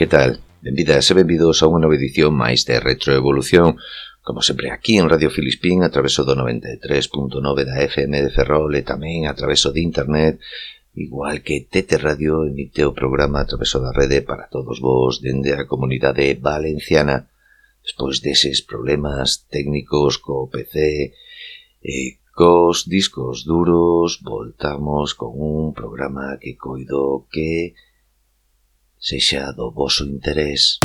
Que tal? Benvidas e benvidos a unha nova edición máis de Retroevolución Como sempre aquí en Radio Filispín a traveso do 93.9 da FM de Ferrol e tamén a traveso de internet Igual que Tete Radio emite o programa a traveso da rede para todos vos dende a comunidade valenciana Despois deses problemas técnicos co PC e eh, cos discos duros voltamos con un programa que coido que sexa do voso interés.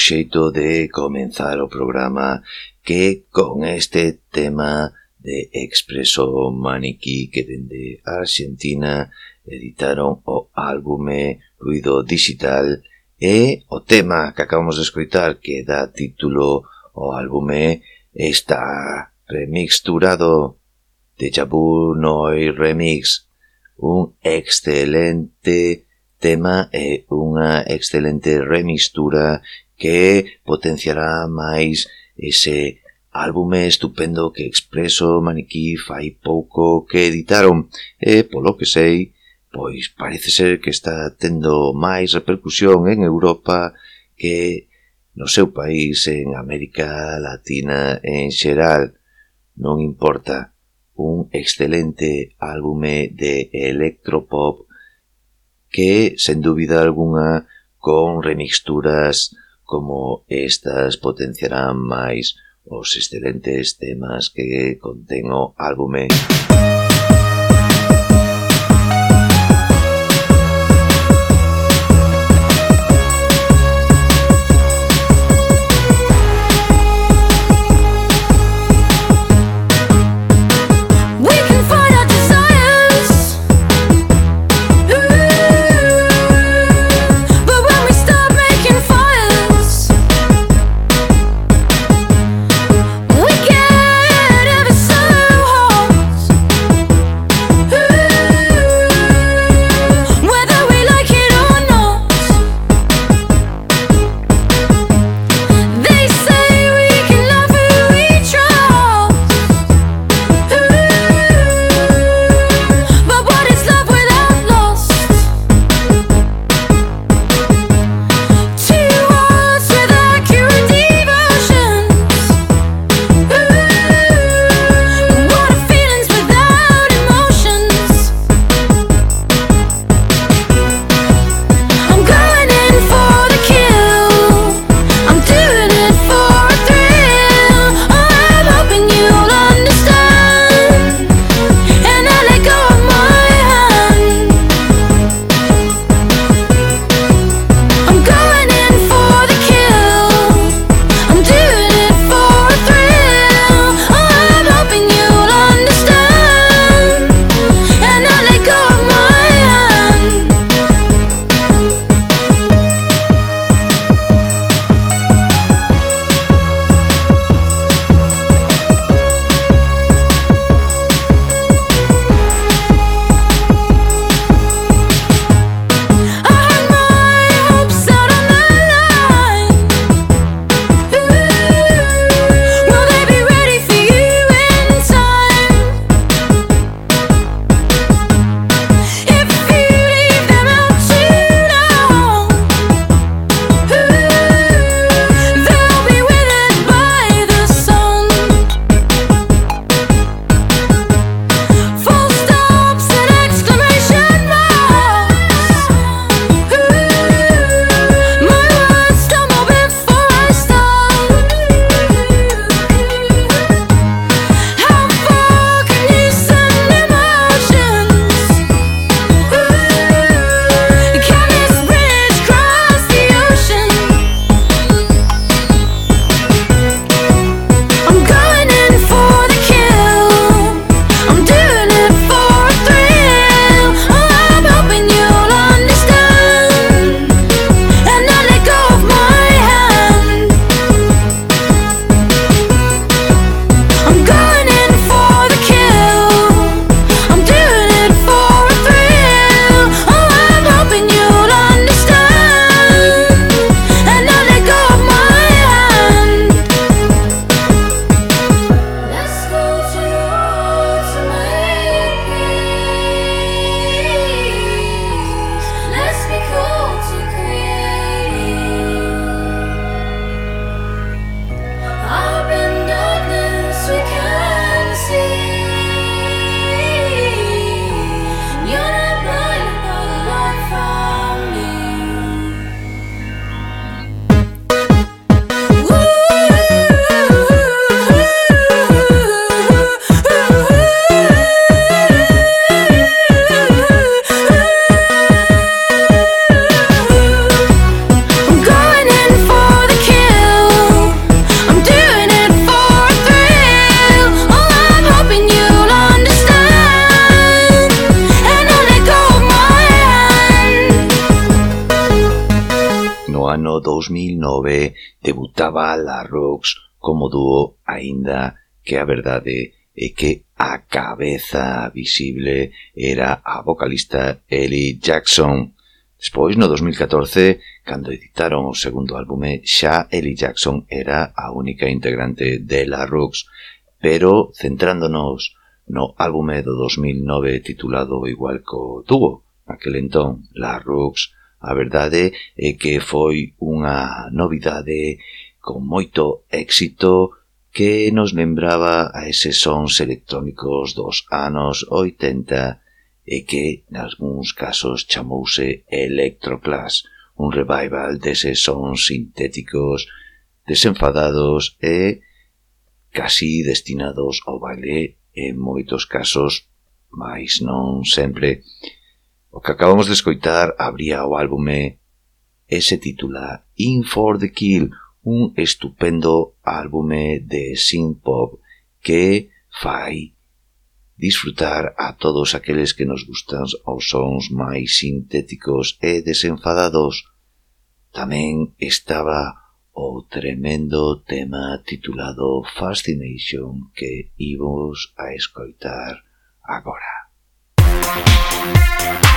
xeito de comenzar o programa que con este tema de Expreso Maniquí que dende Argentina editaron o álbume Ruido Digital e o tema que acabamos de escoitar que dá título ao álbume está remixturado de Jabu Noi Remix un excelente tema e unha excelente remistura que potenciará máis ese álbume estupendo que Expreso Maniquí fai pouco que editaron e, polo que sei, pois parece ser que está tendo máis repercusión en Europa que no seu país en América Latina en xeral. Non importa, un excelente álbume de electropop que, sen dúbida alguna, con remixturas como estas potenciarán máis os excelentes temas que contén o álbume. 2009 debutaba la Rox como dúo aínda que a verdade é que a cabeza visible era a vocalista Ellie Jackson. Despois, no 2014, cando editaron o segundo álbume, xa Ellie Jackson era a única integrante de La Rox. pero centrándonos no álbume do 2009 titulado igual co dúo, aquel entón La Rooks, A verdade é que foi unha novidade con moito éxito que nos lembraba a eses sons electrónicos dos anos 80 e que, nalgúns casos, chamouse Electroclass, un revival deses sons sintéticos desenfadados e casi destinados ao baile en moitos casos, mais non sempre. O que acabamos de escoitar abría o álbume e se titula In for the Kill, un estupendo álbume de synth-pop que fai disfrutar a todos aqueles que nos gustan os sons máis sintéticos e desenfadados. Tamén estaba o tremendo tema titulado Fascination que imos a escoitar agora. Música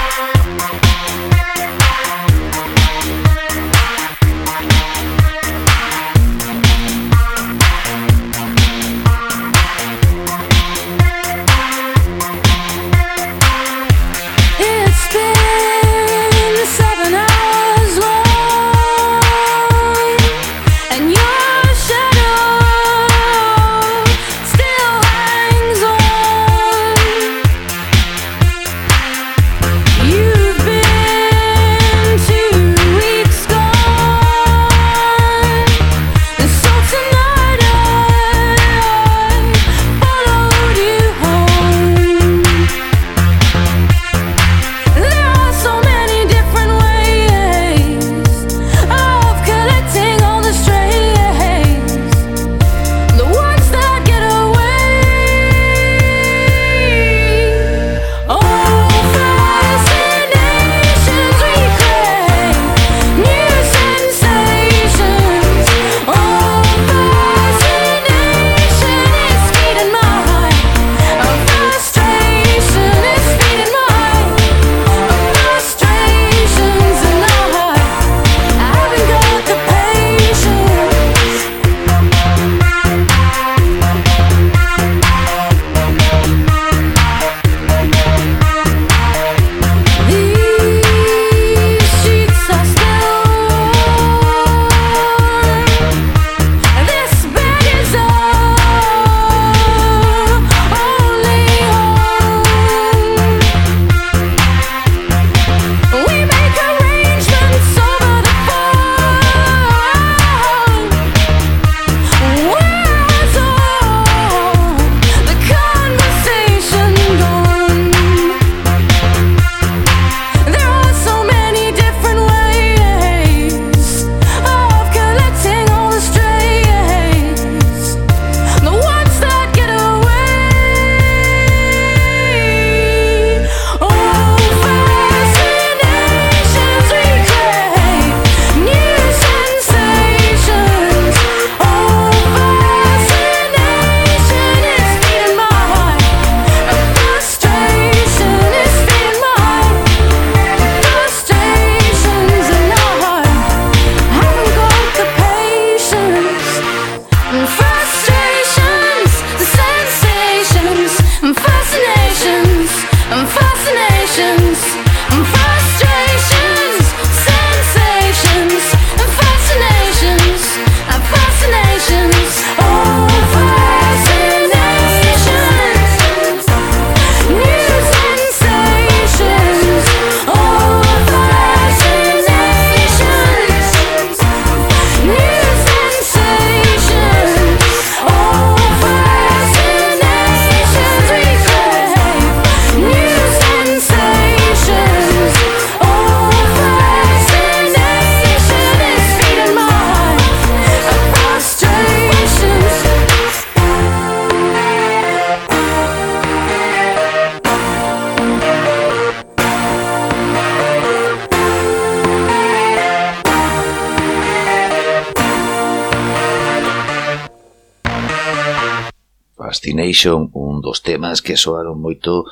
fixo un dos temas que soaron moito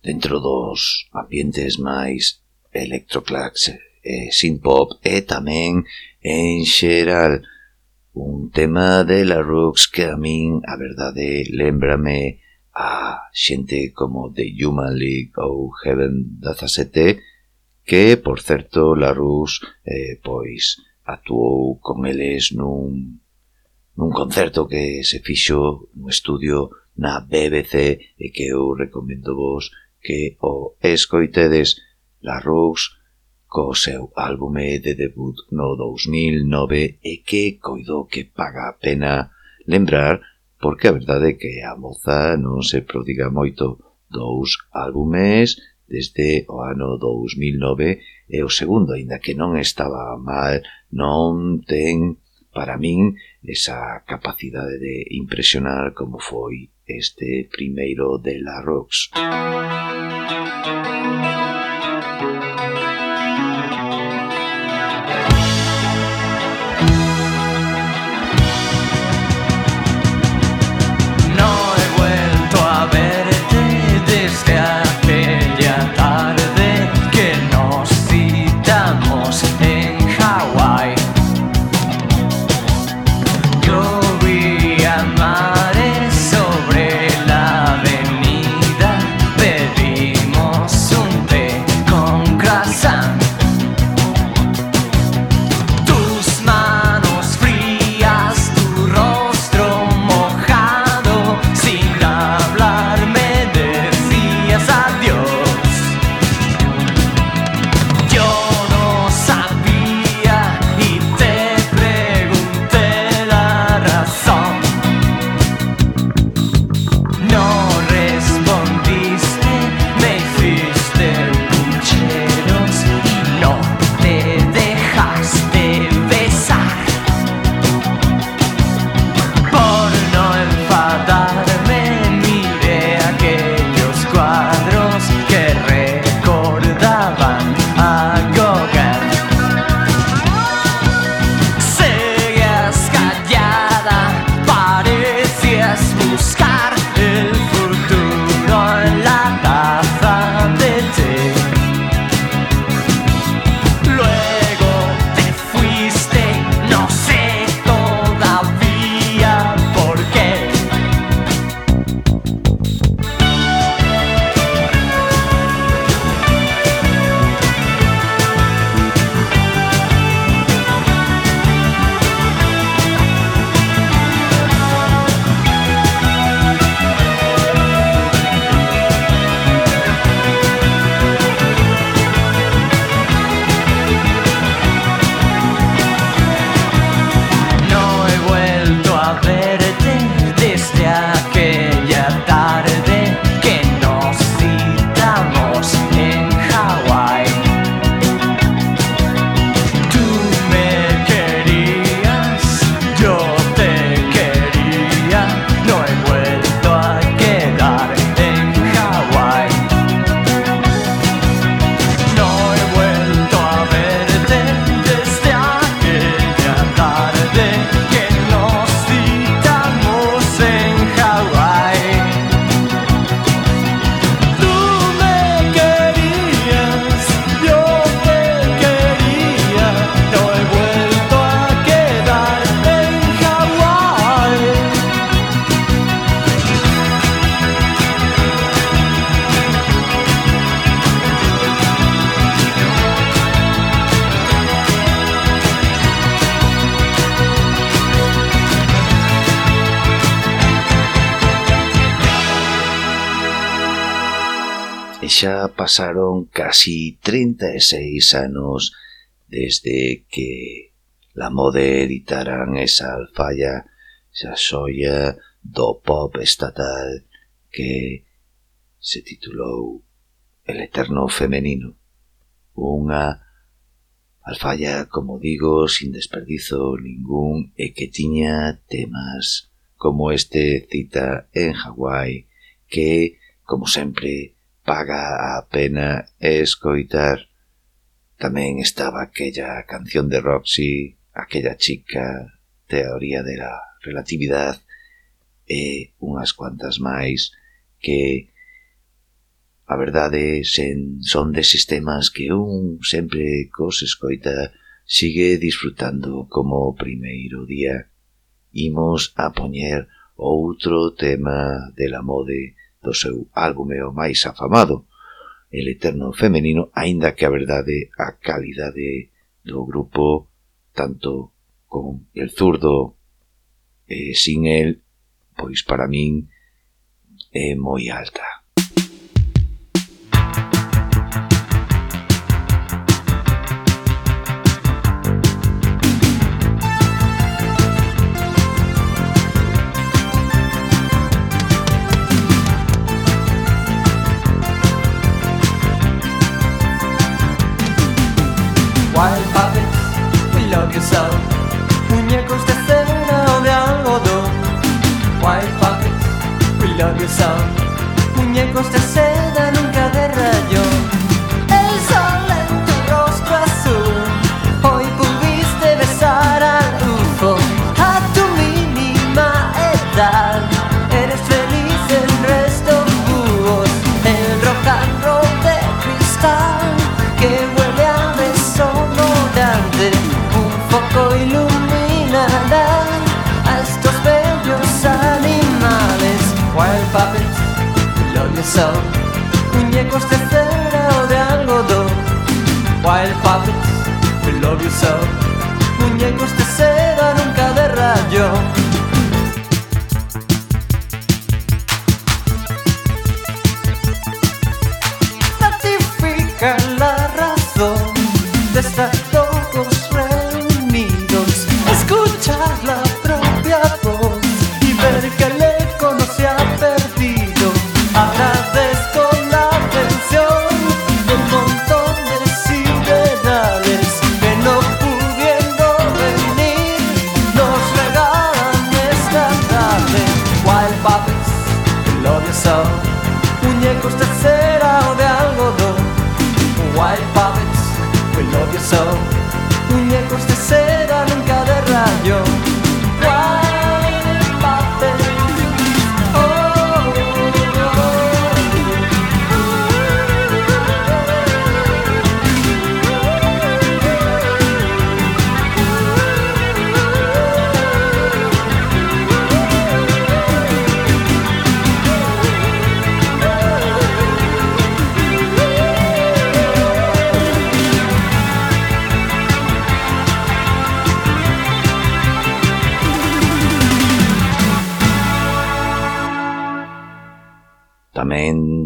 dentro dos ambientes máis electroclax, eh, synth-pop e tamén en xeral un tema de la Rooks que a min, a verdade, lembrame a xente como The Human League ou Heaven 17 que, por certo, la Rooks eh, pois actuou con eles nun, nun concerto que se fixo no estudio na BBC e que eu recomendo vos que o escoitedes La Rose co seu álbume de debut no 2009 e que coido que paga a pena lembrar porque a verdade é que a moza non se prodiga moito dous álbumes desde o ano 2009 e o segundo, aínda que non estaba mal, non ten para min esa capacidade de impresionar como foi este primeiro de la xa pasaron casi 36 anos desde que la mode editaran esa alfalla esa xoia do pop estatal que se titulou El Eterno Femenino. Unha alfalla, como digo, sin desperdizo ningún e que tiña temas como este cita en Hawái que, como sempre, paga a pena escoitar. Tamén estaba aquella canción de Roxy, aquella chica, teoría de la relatividade e unhas cuantas máis que a verdade sen son de sistemas que un sempre cos escoita sigue disfrutando como o primeiro día. Imos a poñer outro tema de la mode, do seu álbum é o máis afamado, El Eterno Femenino, aínda que a verdade a calidade do grupo, tanto con El Zurdo e sin el, pois para min é moi alta. yourself. Muñecos de cera o de algodón. White pockets, reload yourself. Muñecos de cera. sol, muñecos de cera o de algodón, while puppets, we love you so.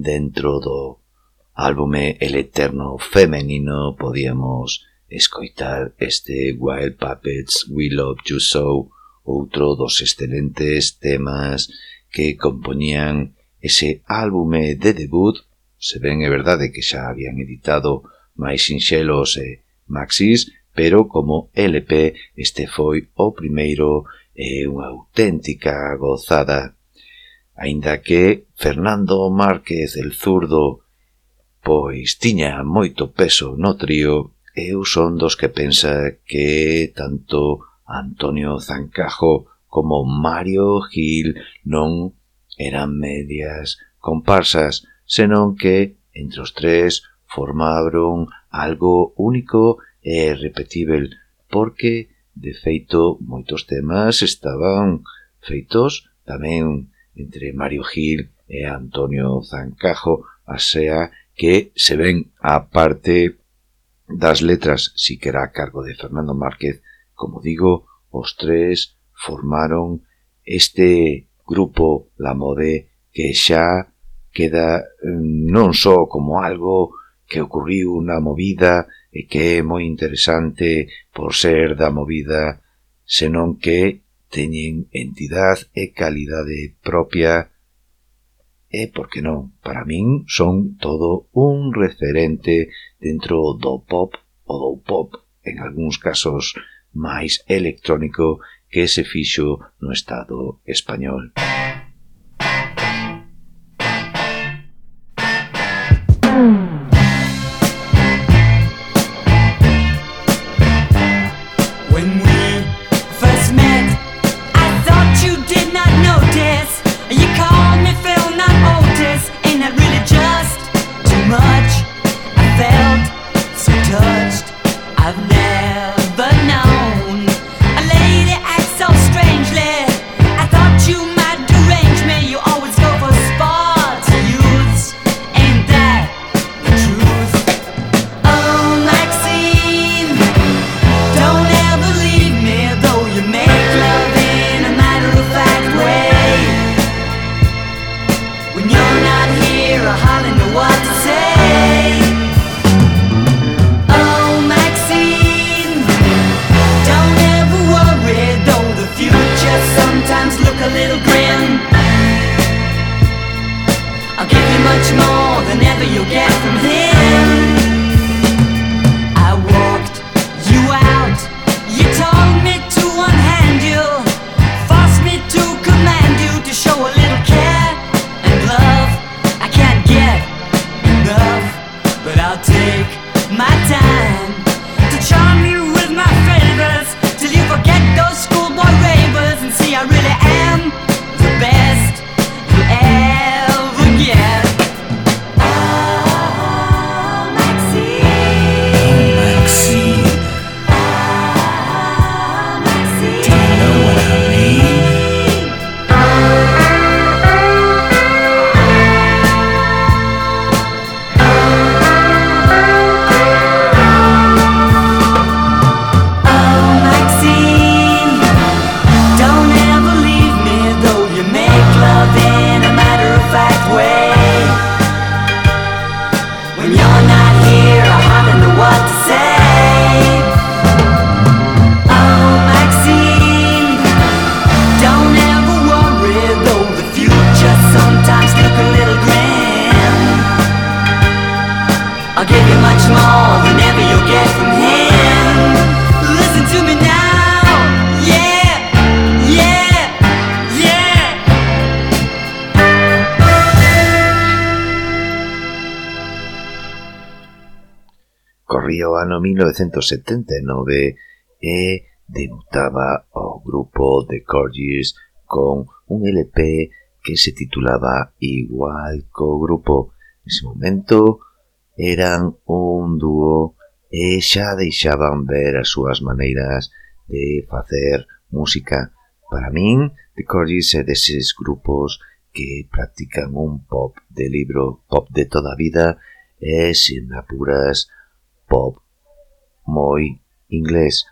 dentro do álbume El Eterno Femenino podíamos escoitar este Wild Puppets We Love You So, outro dos excelentes temas que compoñían ese álbume de debut, se ven é verdade que xa habían editado máis sinxelos e maxis, pero como LP este foi o primeiro e unha auténtica gozada aínda que Fernando Márquez el Zurdo pois tiña moito peso no trío, eu son dos que pensa que tanto Antonio Zancajo como Mario Gil non eran medias comparsas, senón que entre os tres formaron algo único e repetível, porque, de feito, moitos temas estaban feitos tamén entre Mario Gil e Antonio Zancajo, a sea que se ven a parte das letras, si que era a cargo de Fernando Márquez, como digo, os tres formaron este grupo La Mode que xa queda mm, non só como algo que ocurriu na movida e que é moi interesante por ser da movida, senón que teñen entidade e calidade propia e, por que non, para min son todo un referente dentro do pop ou do pop, en algúns casos máis electrónico que se fixo no Estado español. Música ano 1979 e debutaba o grupo The Corgis con un LP que se titulaba igual co grupo. Nese momento eran un dúo e xa deixaban ver as súas maneiras de facer música. Para min, The Corgis é deses grupos que practican un pop de libro, pop de toda a vida, e, sin apuras, pop moi inglés.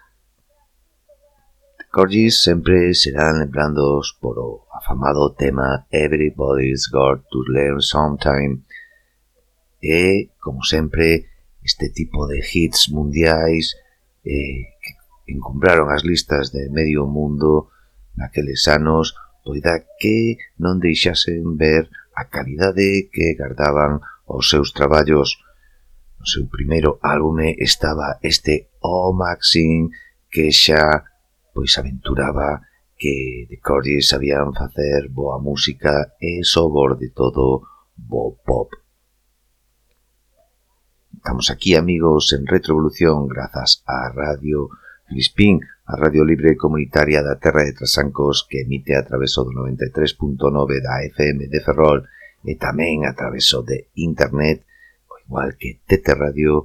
Corgis sempre serán lembrándoos por o afamado tema Everybody's Got to Learn Sometime e, como sempre, este tipo de hits mundiais eh, que encumbraron as listas de medio mundo naqueles anos poida que non deixasen ver a calidade que gardaban os seus traballos o seu primeiro álbume estaba este oh O Maxim que xa pois aventuraba que The Cordies sabían facer boa música e sobor de todo bo pop. Estamos aquí, amigos, en Retrovolución, grazas á Radio Filispín, a Radio Libre Comunitaria da Terra de Trasancos que emite a traveso do 93.9 da FM de Ferrol e tamén a traveso de Internet igual que Tete Radio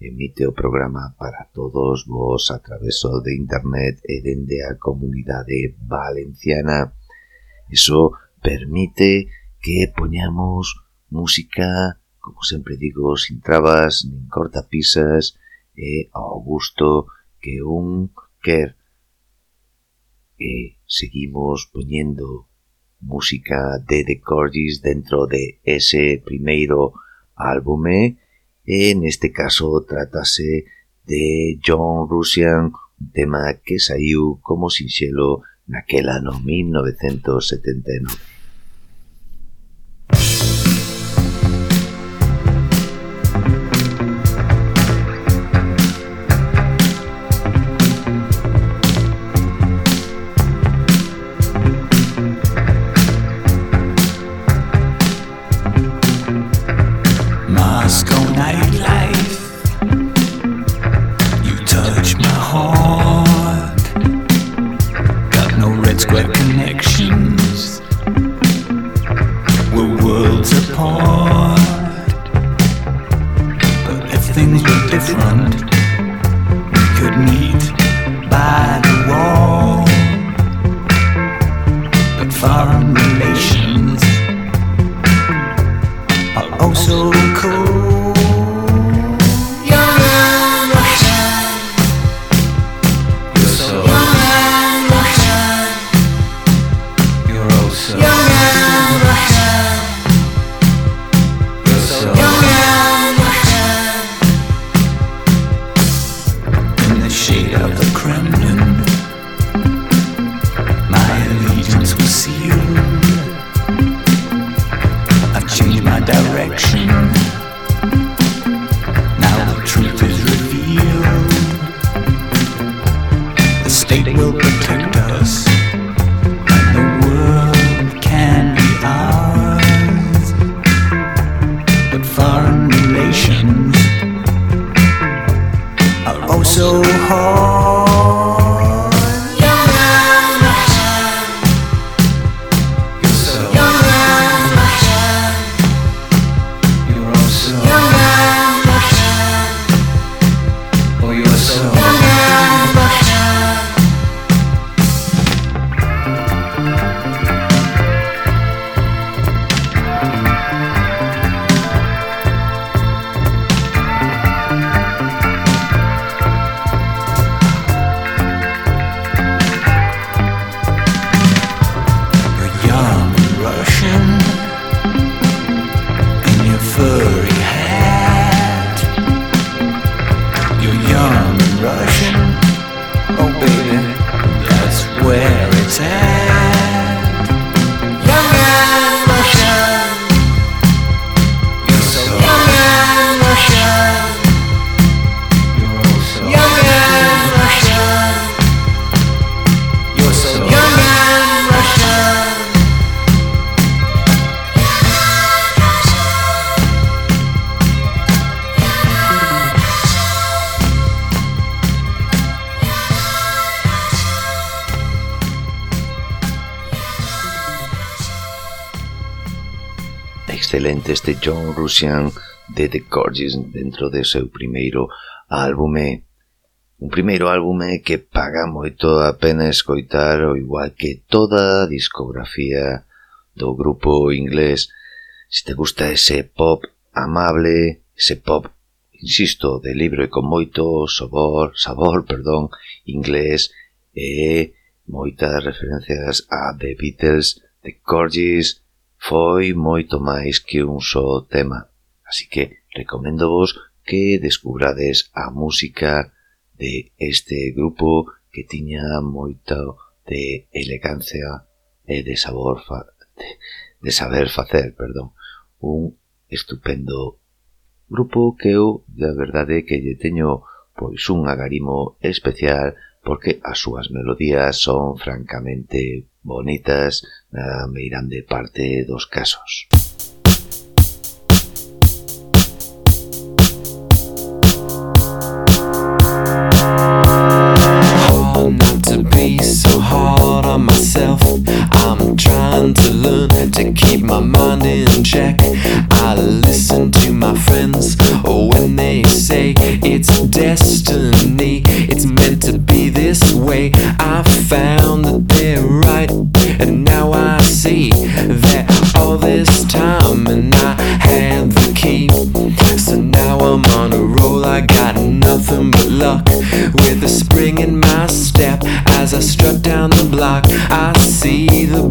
emite o programa para todos vos a traveso de internet e dende a comunidade valenciana. Iso permite que poñamos música, como sempre digo, sin trabas, nin cortapisas, e ao gusto que un quer. E seguimos poñendo música de The Corgis dentro de ese primeiro programa álbume e neste caso tratase de John Russian, un tema que saiu como sinxelo naquel ano 1979. cold. excelente este John Russian de The Gorgeous dentro de seu primeiro álbume. Un primeiro álbume que paga moito a pena escoitar o igual que toda a discografía do grupo inglés. Se te gusta ese pop amable ese pop insisto, de libro e con moito sabor, sabor, perdón, inglés e moitas referencias a The Beatles, The Corgis, Foi moito máis que un só tema, así que recoméndovos que descubrades a música de este grupo que tiña moito de elegancia e de sabor fa de, de saber facer, perdón, un estupendo grupo que eu, de verdade, que lle teño pois un agarimo especial porque as súas melodías son francamente bonitas na meirande parte dos casos. it's destiny, it's meant to be this way. I found that they're right, and now I see that all this time, and I had the key. So now I'm on a roll, I got nothing but luck. With a spring in my step as I strut down the block, I see the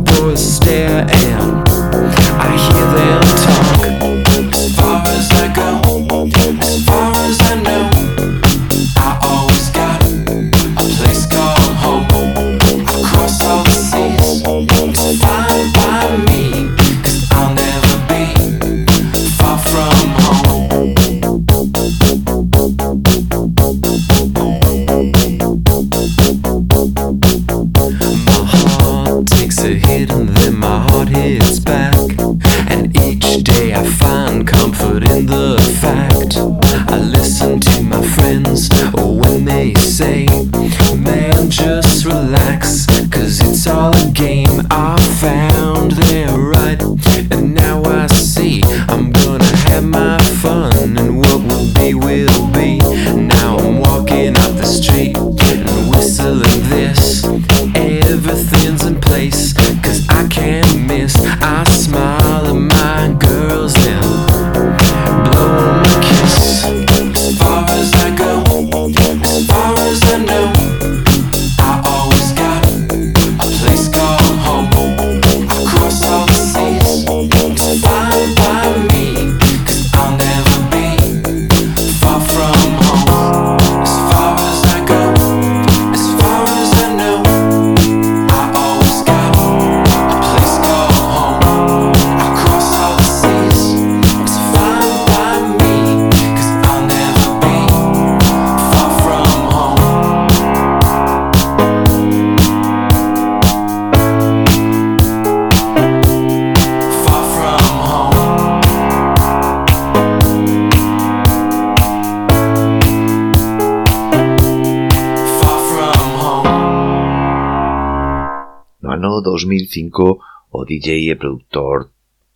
2005 o DJ e produtor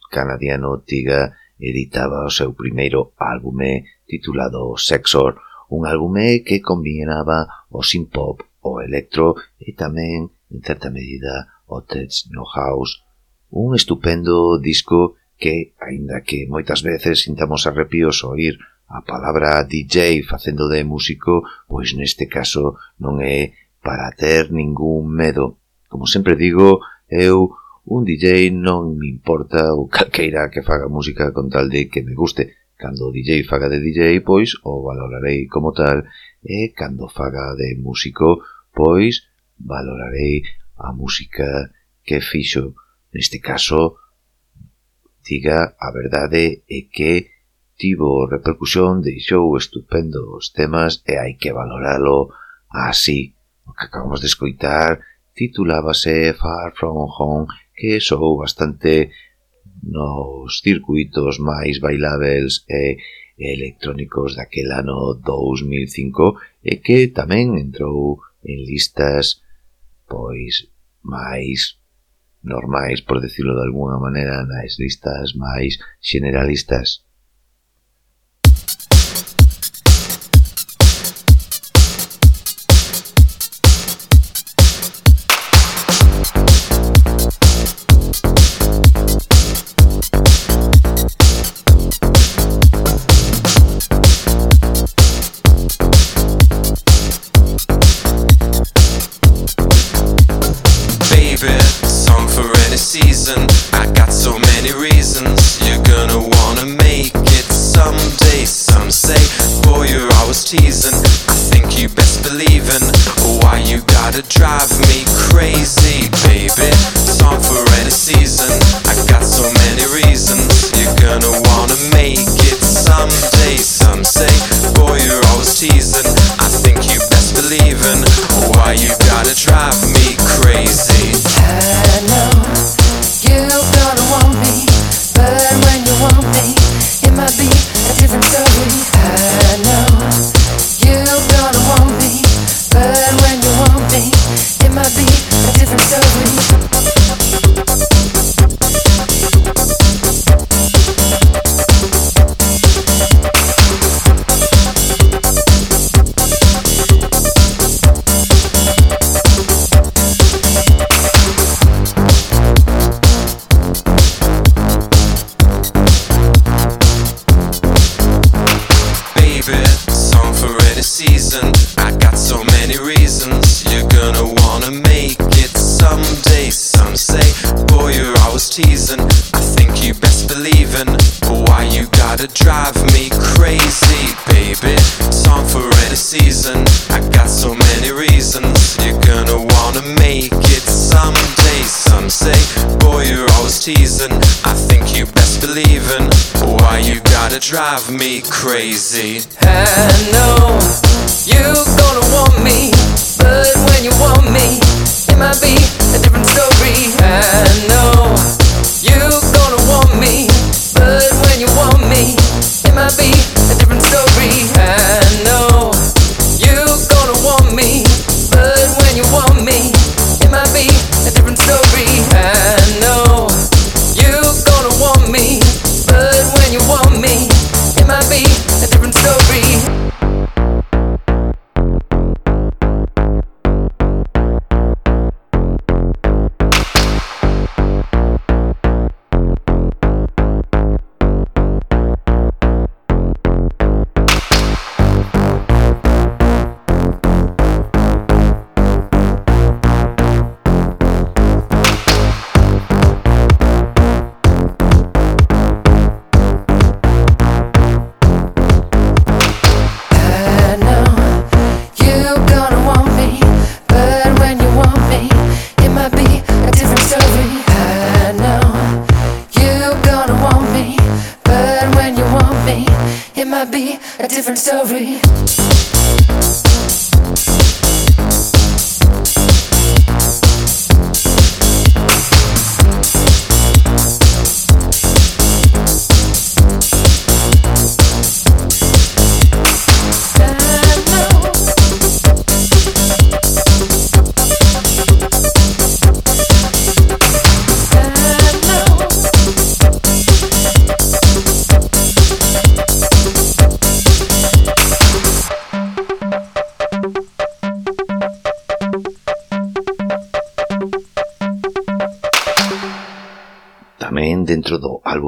canadiano Tiga editaba o seu primeiro álbume titulado Sexor, un álbume que combinaba o synth-pop, o electro e tamén, en certa medida, o techno house. Un estupendo disco que, aínda que moitas veces sintamos arrepios oír a palabra DJ facendo de músico, pois neste caso non é para ter ningún medo. Como sempre digo, Eu, un DJ, non me importa o calqueira que faga música con tal de que me guste. Cando o DJ faga de DJ, pois, o valorarei como tal, e cando faga de músico, pois, valorarei a música que fixo. Neste caso, diga a verdade é que tivo repercusión, deixou estupendos temas e hai que valoralo así. O que acabamos de escoitar titulábase Far From Home, que sou bastante nos circuitos máis bailáveis e electrónicos daquel ano 2005 e que tamén entrou en listas pois máis normais, por decirlo de alguna maneira, nas listas máis generalistas. reason. I got so many reasons. You're gonna wanna make it someday. Some say, boy, you're always teasing.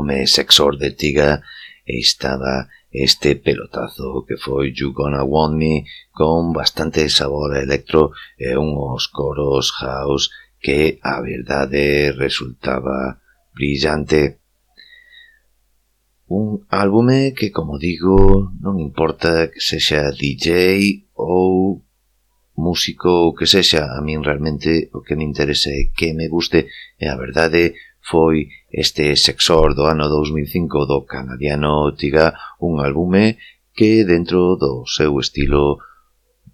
álbume sexor de Tiga estaba este pelotazo que foi You Gonna Want Me con bastante sabor a electro e unhos coros house que a verdade resultaba brillante. Un álbume que, como digo, non importa que sexa DJ ou músico ou que sexa, a min realmente o que me interesa é que me guste e a verdade foi este sexor do ano 2005 do canadiano Tiga un álbume que dentro do seu estilo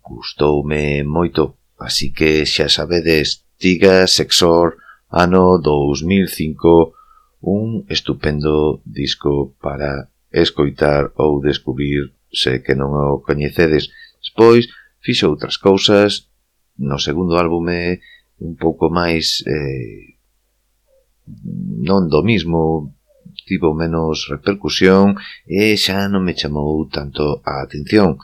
gustoume moito. Así que xa sabedes, Tiga Sexor ano 2005 un estupendo disco para escoitar ou descubrir se que non o coñecedes. Despois fixo outras cousas no segundo álbume un pouco máis eh, non do mismo, tivo menos repercusión e xa non me chamou tanto a atención,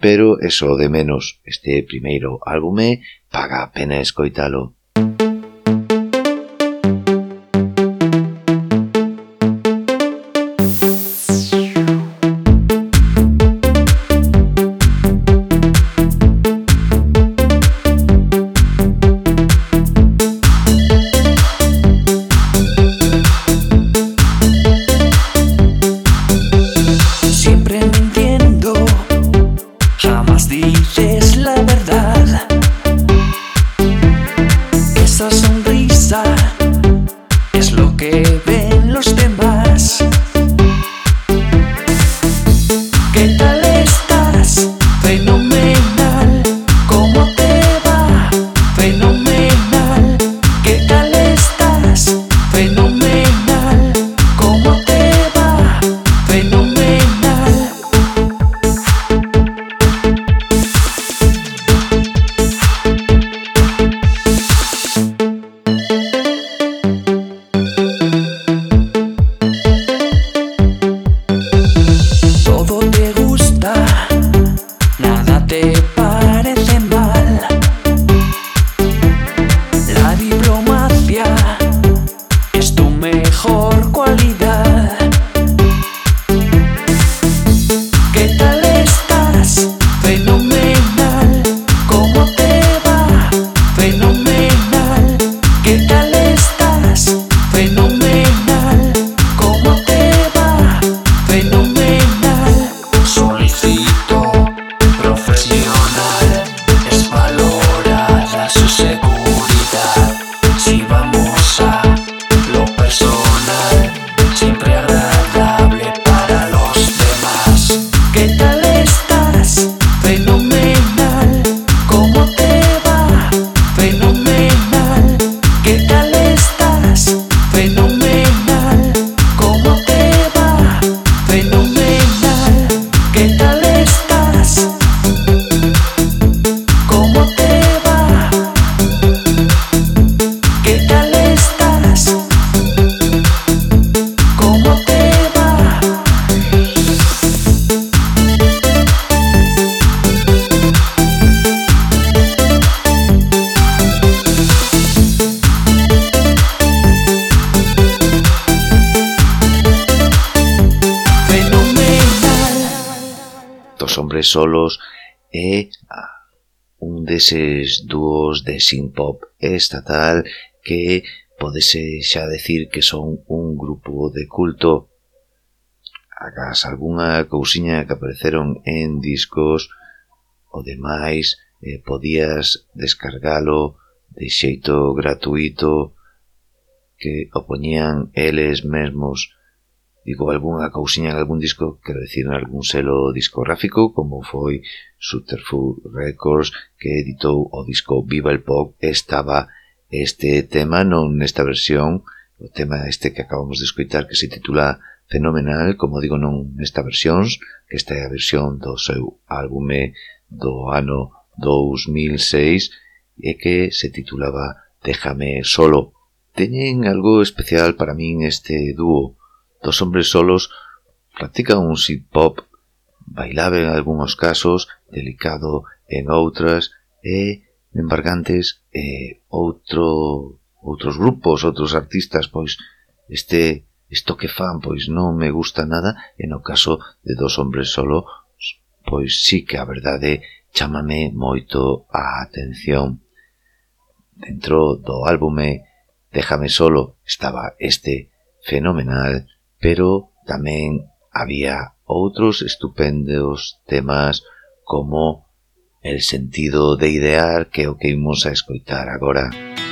pero eso de menos este primeiro álbume paga a pena escoitalo. solos e un deses dúos de synth-pop estatal que podese xa decir que son un grupo de culto. Agas algunha cousiña que apareceron en discos, o demais eh, podías descargalo de xeito gratuito que o poñían eles mesmos digo algunha cousiña en algún disco, quero decir en algún selo discográfico, como foi Subterfuge Records, que editou o disco Viva el Pop, estaba este tema non nesta versión, o tema este que acabamos de escoitar que se titula Fenomenal, como digo non nesta versión, que esta é a versión do seu álbume do ano 2006 e que se titulaba Déjame solo. Teñen algo especial para min este dúo, Dos hombres solos practican un synth-pop bailable en algúns casos, delicado en outras, e embargantes e outro outros grupos, outros artistas, pois este isto que fan, pois non me gusta nada, e no caso de dos hombres solo, pois sí que a verdade chamame moito a atención. Dentro do álbume Déjame solo estaba este fenomenal pero tamén había outros estupendos temas como el sentido de idear que o que imos a escoitar agora. Música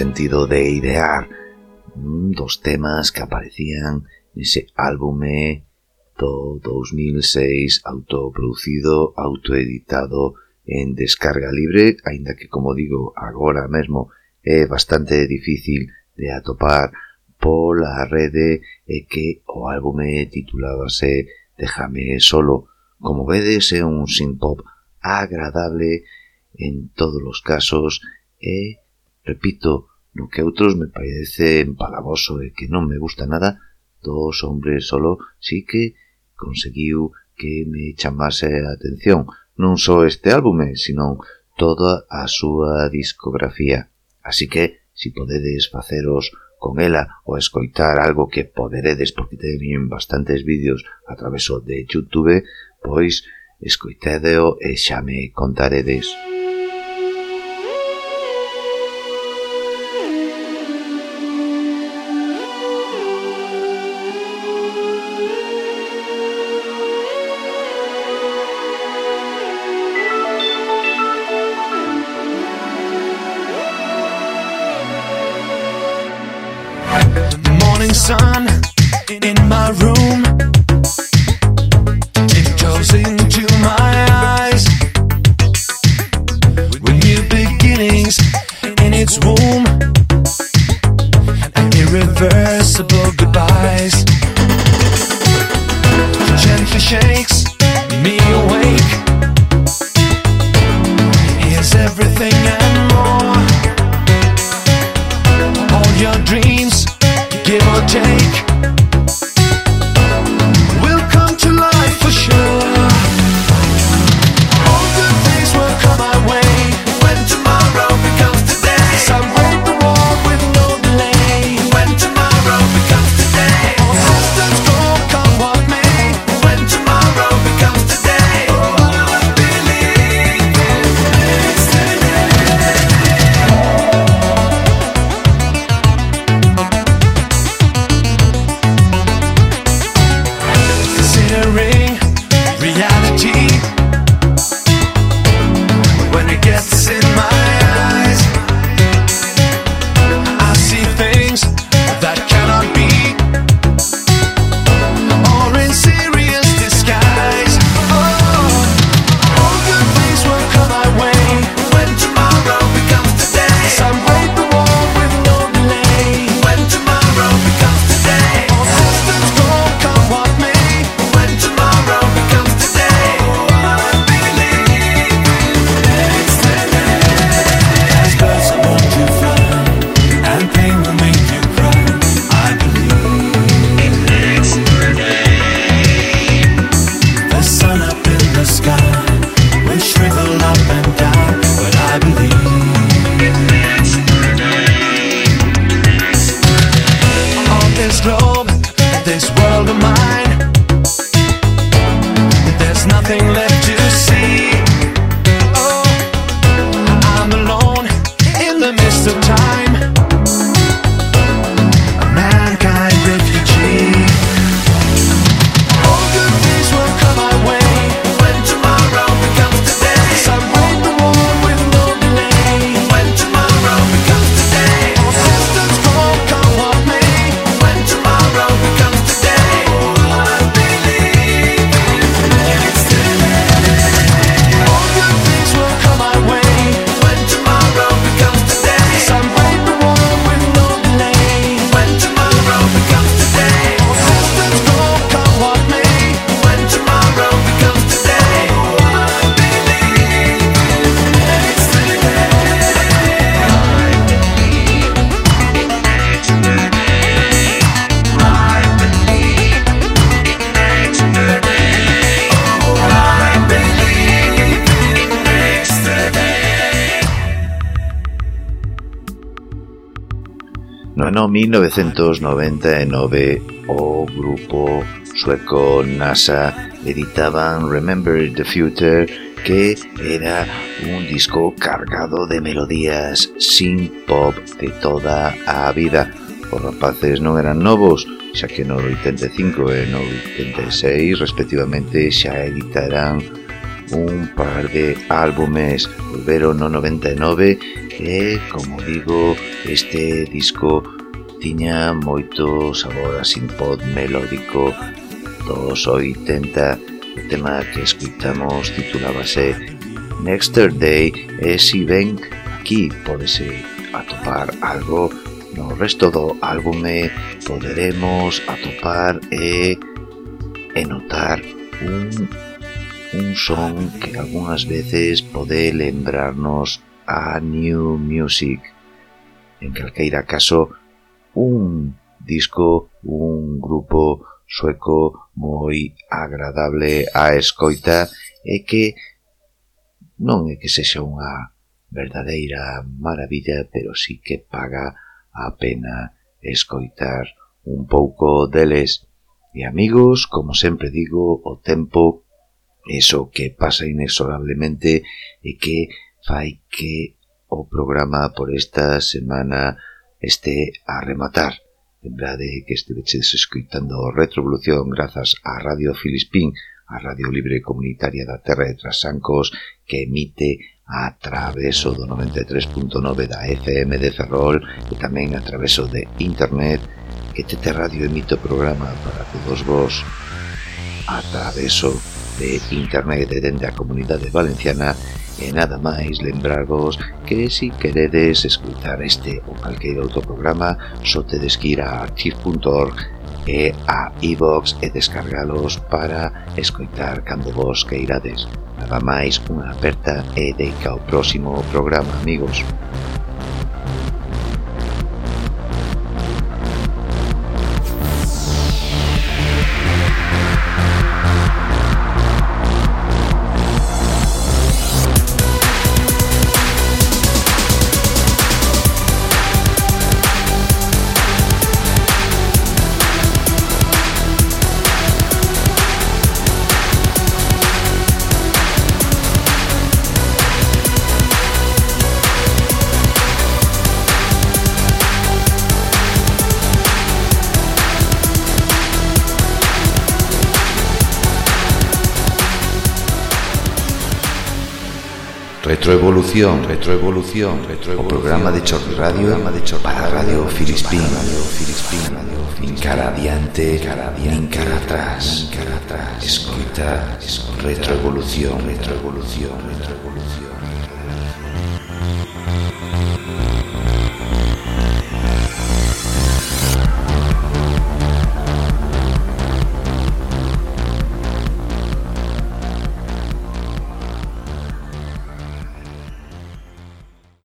sentido de idear mm, dos temas que aparecían nese álbume do 2006 autoproducido, autoeditado en descarga libre, aínda que, como digo, agora mesmo é bastante difícil de atopar pola rede e que o álbume titulábase Déjame solo. Como vedes, é un synth-pop agradable en todos os casos e, repito, no que outros me parece empalagoso e que non me gusta nada, dos hombres solo sí que conseguiu que me chamase a atención non só este álbume, sino toda a súa discografía. Así que, si podedes faceros con ela ou escoitar algo que poderedes porque teñen bastantes vídeos a traveso de Youtube, pois escoitadeo e xa me contaredes. ano 1999 o grupo sueco NASA editaban Remember the Future que era un disco cargado de melodías sin pop de toda a vida. Os rapaces non eran novos, xa que no 85 e no 86 respectivamente xa editarán un par de álbumes volveron no 99 e como digo este disco tiña moito sabor a synth-pop melódico dos 80. O tema que escutamos titulábase Next Day e si ven aquí podese atopar algo no resto do álbume poderemos atopar e, e notar un, un son que algunhas veces pode lembrarnos a New Music. En calqueira caso, un disco, un grupo sueco moi agradable a escoita e que non é que sexa unha verdadeira maravilla, pero sí que paga a pena escoitar un pouco deles. E amigos, como sempre digo, o tempo, eso que pasa inexorablemente e que fai que o programa por esta semana Este a rematar. Lembrade que estiveches escoitando Retrovolución grazas á Radio Filispín, a Radio Libre Comunitaria da Terra de Trasancos, que emite a traveso do 93.9 da FM de Ferrol e tamén a traveso de Internet que Tete Radio emite o programa para todos vos a traveso de Internet e dende a comunidade valenciana E nada máis lembrarvos que si queredes escutar este ou calqueira outro programa só tedes que ir a archive.org e a iVox e descargalos para escoitar cando vos queirades. Nada máis, unha aperta e deica ao próximo programa, amigos. Retroevolución, retroevolución, retroevolución. O programa de Chorri Radio, programa de Chorri para Radio. Filispín, Radio Filispín, nin cara adiante, cara adiante, cara atrás, cara atrás. Escoita, retroevolución, retroevolución, retroevolución.